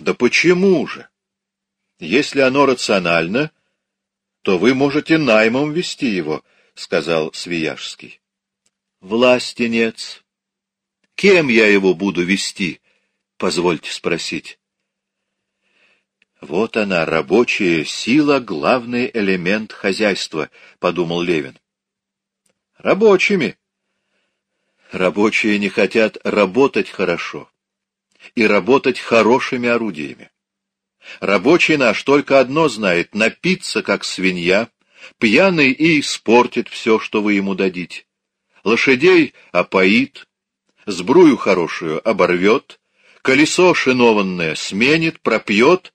Да почему же? Если оно рационально, то вы можете наймом вести его, — сказал Свияжский. Власти нет. Кем я его буду вести? Позвольте спросить. Вот она, рабочая сила, главный элемент хозяйства, — подумал Левин. Рабочими. Рабочие не хотят работать хорошо и работать хорошими орудиями. Рабочий наш только одно знает — напиться, как свинья, пьяный и испортит все, что вы ему дадите. Лошадей опоит, сбрую хорошую оборвет, колесо шинованное сменит, пропьет,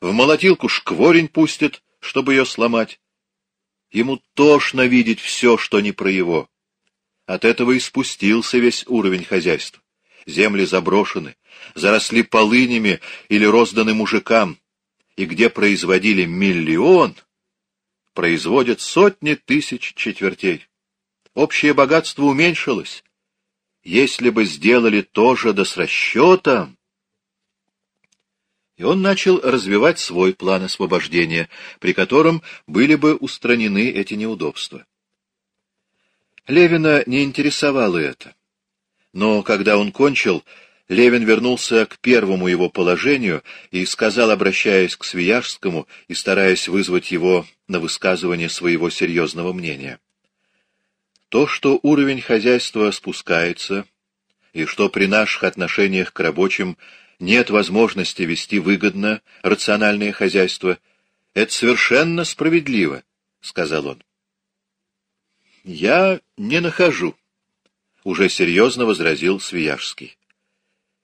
в молотилку шкворень пустит, чтобы ее сломать. Ему тошно видеть все, что не про его. От этого и спустился весь уровень хозяйства. Земли заброшены, заросли полынями или розданы мужикам, и где производили миллион, производят сотни тысяч четвертей. Общее богатство уменьшилось. Если бы сделали то же да с расчетом... И он начал развивать свой план освобождения, при котором были бы устранены эти неудобства. Левина не интересовало это. Но когда он кончил, Левин вернулся к первому его положению и сказал, обращаясь к Свияжскому и стараясь вызвать его на высказывание своего серьезного мнения. То, что уровень хозяйства спускается, и что при наших отношениях к рабочим нет возможности вести выгодно рациональное хозяйство, это совершенно справедливо, — сказал он. — Я не нахожу, — уже серьезно возразил Свияжский.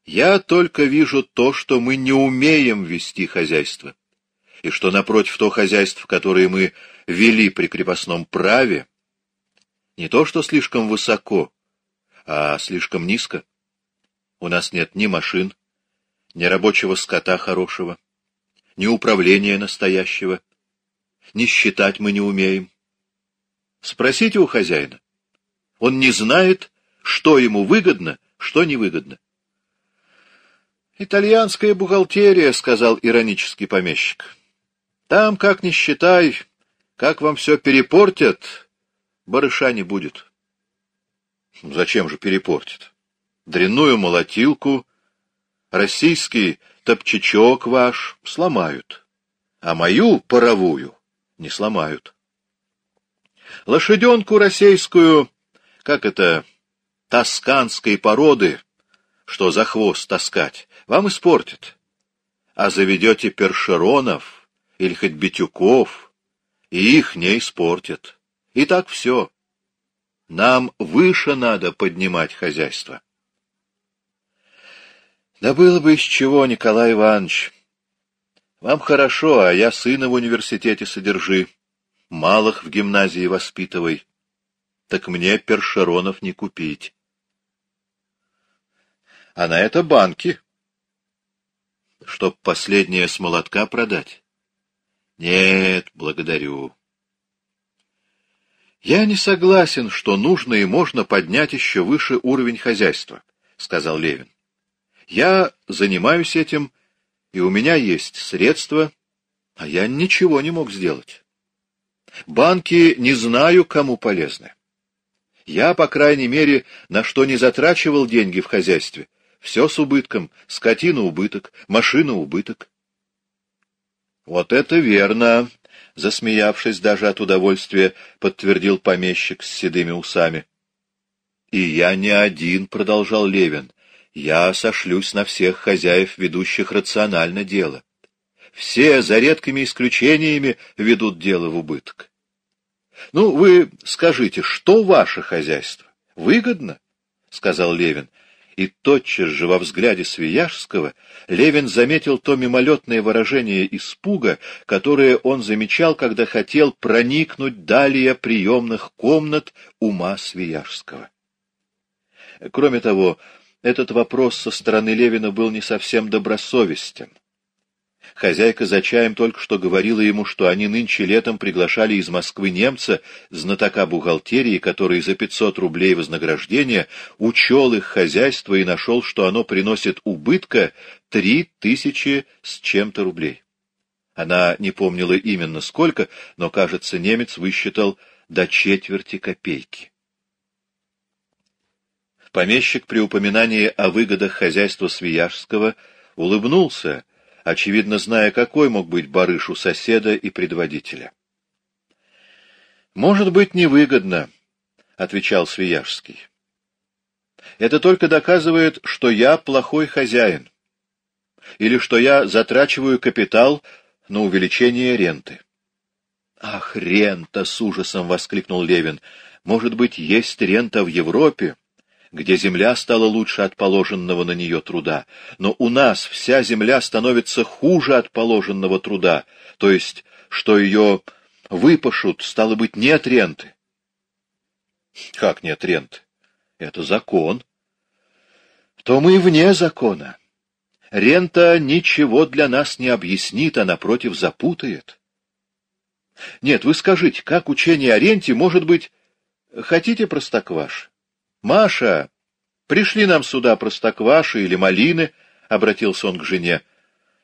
Я только вижу то, что мы не умеем вести хозяйство, и что, напротив, то хозяйство, которое мы вели при крепостном праве, не то что слишком высоко, а слишком низко. У нас нет ни машин, ни рабочего скота хорошего, ни управления настоящего, ни считать мы не умеем. Спросите у хозяина. Он не знает, что ему выгодно, что невыгодно. «Итальянская бухгалтерия», — сказал иронический помещик. «Там, как ни считай, как вам все перепортят, барыша не будет». «Зачем же перепортят? Дрянную молотилку, российский топчачок ваш сломают, а мою паровую не сломают. Лошаденку российскую, как это, тосканской породы, что за хвост таскать, вам испортит. А заведете першеронов или хоть битюков, и их не испортят. И так все. Нам выше надо поднимать хозяйство. Да было бы из чего, Николай Иванович. Вам хорошо, а я сына в университете содержи, малых в гимназии воспитывай. Так мне першеронов не купить. А на это банки чтоб последнее с молотка продать? Нет, благодарю. Я не согласен, что нужно и можно поднять еще выше уровень хозяйства, сказал Левин. Я занимаюсь этим, и у меня есть средства, а я ничего не мог сделать. Банки не знаю, кому полезны. Я, по крайней мере, на что не затрачивал деньги в хозяйстве, все с убытком. Скотина убыток, машина убыток. Вот это верно, засмеявшись даже от удовольствия, подтвердил помещик с седыми усами. И я не один, продолжал Левин. Я сошлюсь на всех хозяев, ведущих рационально дело. Все, за редкими исключениями, ведут дело в убыток. Ну, вы скажите, что ваше хозяйство? Выгодно? — сказал Левин и тотчас же во взгляде Свияжского Левин заметил то мимолетное выражение испуга, которое он замечал, когда хотел проникнуть далее приемных комнат ума Свияжского. Кроме того, этот вопрос со стороны Левина был не совсем добросовестен. Хозяйка за чаем только что говорила ему, что они нынче летом приглашали из Москвы немца, знатока бухгалтерии, который за 500 рублей вознаграждения учел их хозяйство и нашел, что оно приносит убытка три тысячи с чем-то рублей. Она не помнила именно сколько, но, кажется, немец высчитал до четверти копейки. Помещик при упоминании о выгодах хозяйства Свияжского улыбнулся, очевидно зная, какой мог быть барыш у соседа и предводителя. «Может быть, невыгодно», — отвечал Свияжский. «Это только доказывает, что я плохой хозяин, или что я затрачиваю капитал на увеличение ренты». «Ах, рента!» — с ужасом воскликнул Левин. «Может быть, есть рента в Европе?» Где земля стала лучше от положенного на нее труда, но у нас вся земля становится хуже от положенного труда, то есть, что ее выпашут, стало быть, нет ренты. Как нет ренты? Это закон. То мы вне закона. Рента ничего для нас не объяснит, а напротив запутает. Нет, вы скажите, как учение о ренте может быть... Хотите простокваш? Маша, пришли нам сюда простокваши или малины, — обратился он к жене.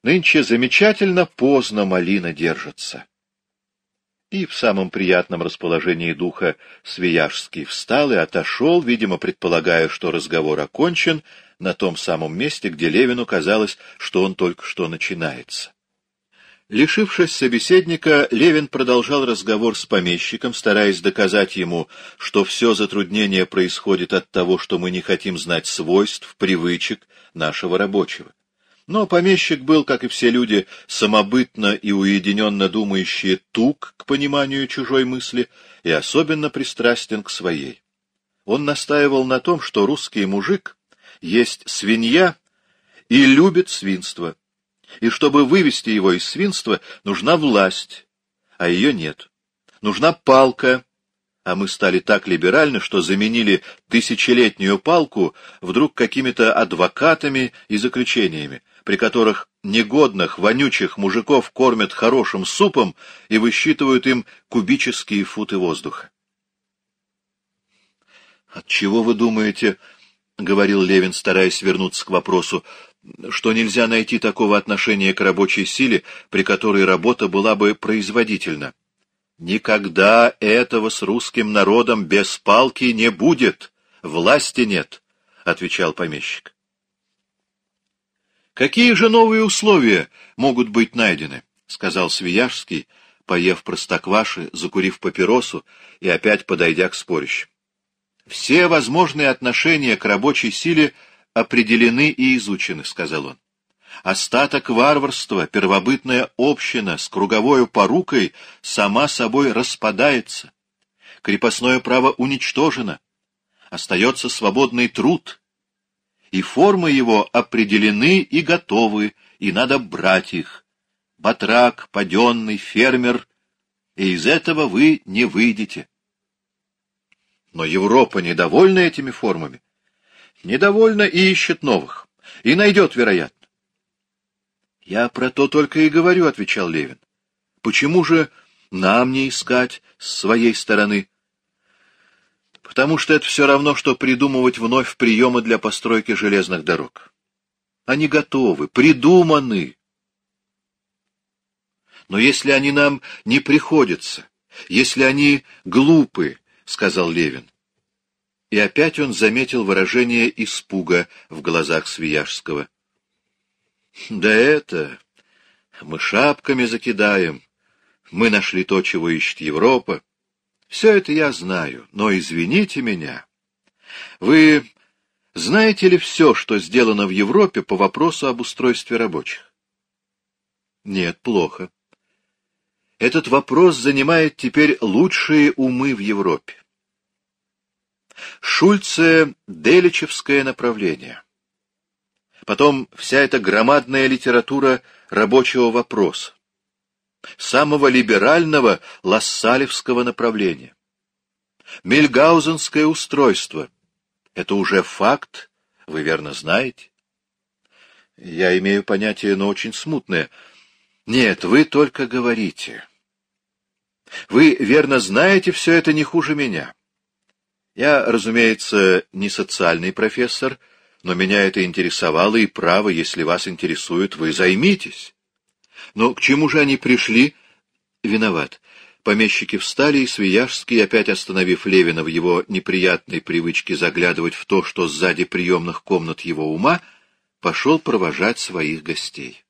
Нынче замечательно поздно малина держится. И в самом приятном расположении духа Свияжский встал и отошел, видимо, предполагая, что разговор окончен, на том самом месте, где Левину казалось, что он только что начинается. Лишившись собеседника, Левин продолжал разговор с помещиком, стараясь доказать ему, что все затруднение происходит от того, что мы не хотим знать свойств, привычек нашего рабочего. Но помещик был, как и все люди, самобытно и уединенно думающие тук к пониманию чужой мысли и особенно пристрастен к своей. Он настаивал на том, что русский мужик есть свинья и любит свинство, и чтобы вывести его из свинства, нужна власть, а ее нет. Нужна палка, а мы стали так либеральны, что заменили тысячелетнюю палку вдруг какими-то адвокатами и заключениями, при которых негодных, вонючих мужиков кормят хорошим супом и высчитывают им кубические футы воздуха. «От чего вы думаете, — говорил Левин, стараясь вернуться к вопросу, что нельзя найти такого отношения к рабочей силе, при которой работа была бы производительна. Никогда этого с русским народом без палки не будет, власти нет, — отвечал помещик. Какие же новые условия могут быть найдены? — сказал Свияжский, поев простокваши, закурив папиросу и опять подойдя к спорящим. Все возможные отношения к рабочей силе — определены и изучены, — сказал он. Остаток варварства, первобытная община с круговой порукой сама собой распадается. Крепостное право уничтожено. Остается свободный труд. И формы его определены и готовы, и надо брать их. Батрак, паденный, фермер, и из этого вы не выйдете. Но Европа недовольна этими формами недовольна и ищет новых. И найдет, вероятно. — Я про то только и говорю, — отвечал Левин. — Почему же нам не искать с своей стороны? — Потому что это все равно, что придумывать вновь приемы для постройки железных дорог. Они готовы, придуманы. Но если они нам не приходятся, если они глупы, — сказал Левин, и опять он заметил выражение испуга в глазах Свияжского. — Да это... Мы шапками закидаем. Мы нашли то, чего ищет Европа. Все это я знаю, но извините меня. Вы знаете ли все, что сделано в Европе по вопросу об устройстве рабочих? Нет, плохо. Этот вопрос занимает теперь лучшие умы в Европе. Шульце-Деличевское направление. Потом вся эта громадная литература рабочего вопроса, самого либерального лассалевского направления. Мильгаузенское устройство — это уже факт, вы верно знаете. Я имею понятие, но очень смутное. Нет, вы только говорите. Вы, верно, знаете все это не хуже меня. Я, разумеется, не социальный профессор, но меня это интересовало, и право, если вас интересует, вы займитесь. Но к чему же они пришли? Виноват. Помещики встали, и Свияжский, опять остановив Левина в его неприятной привычке заглядывать в то, что сзади приемных комнат его ума, пошел провожать своих гостей.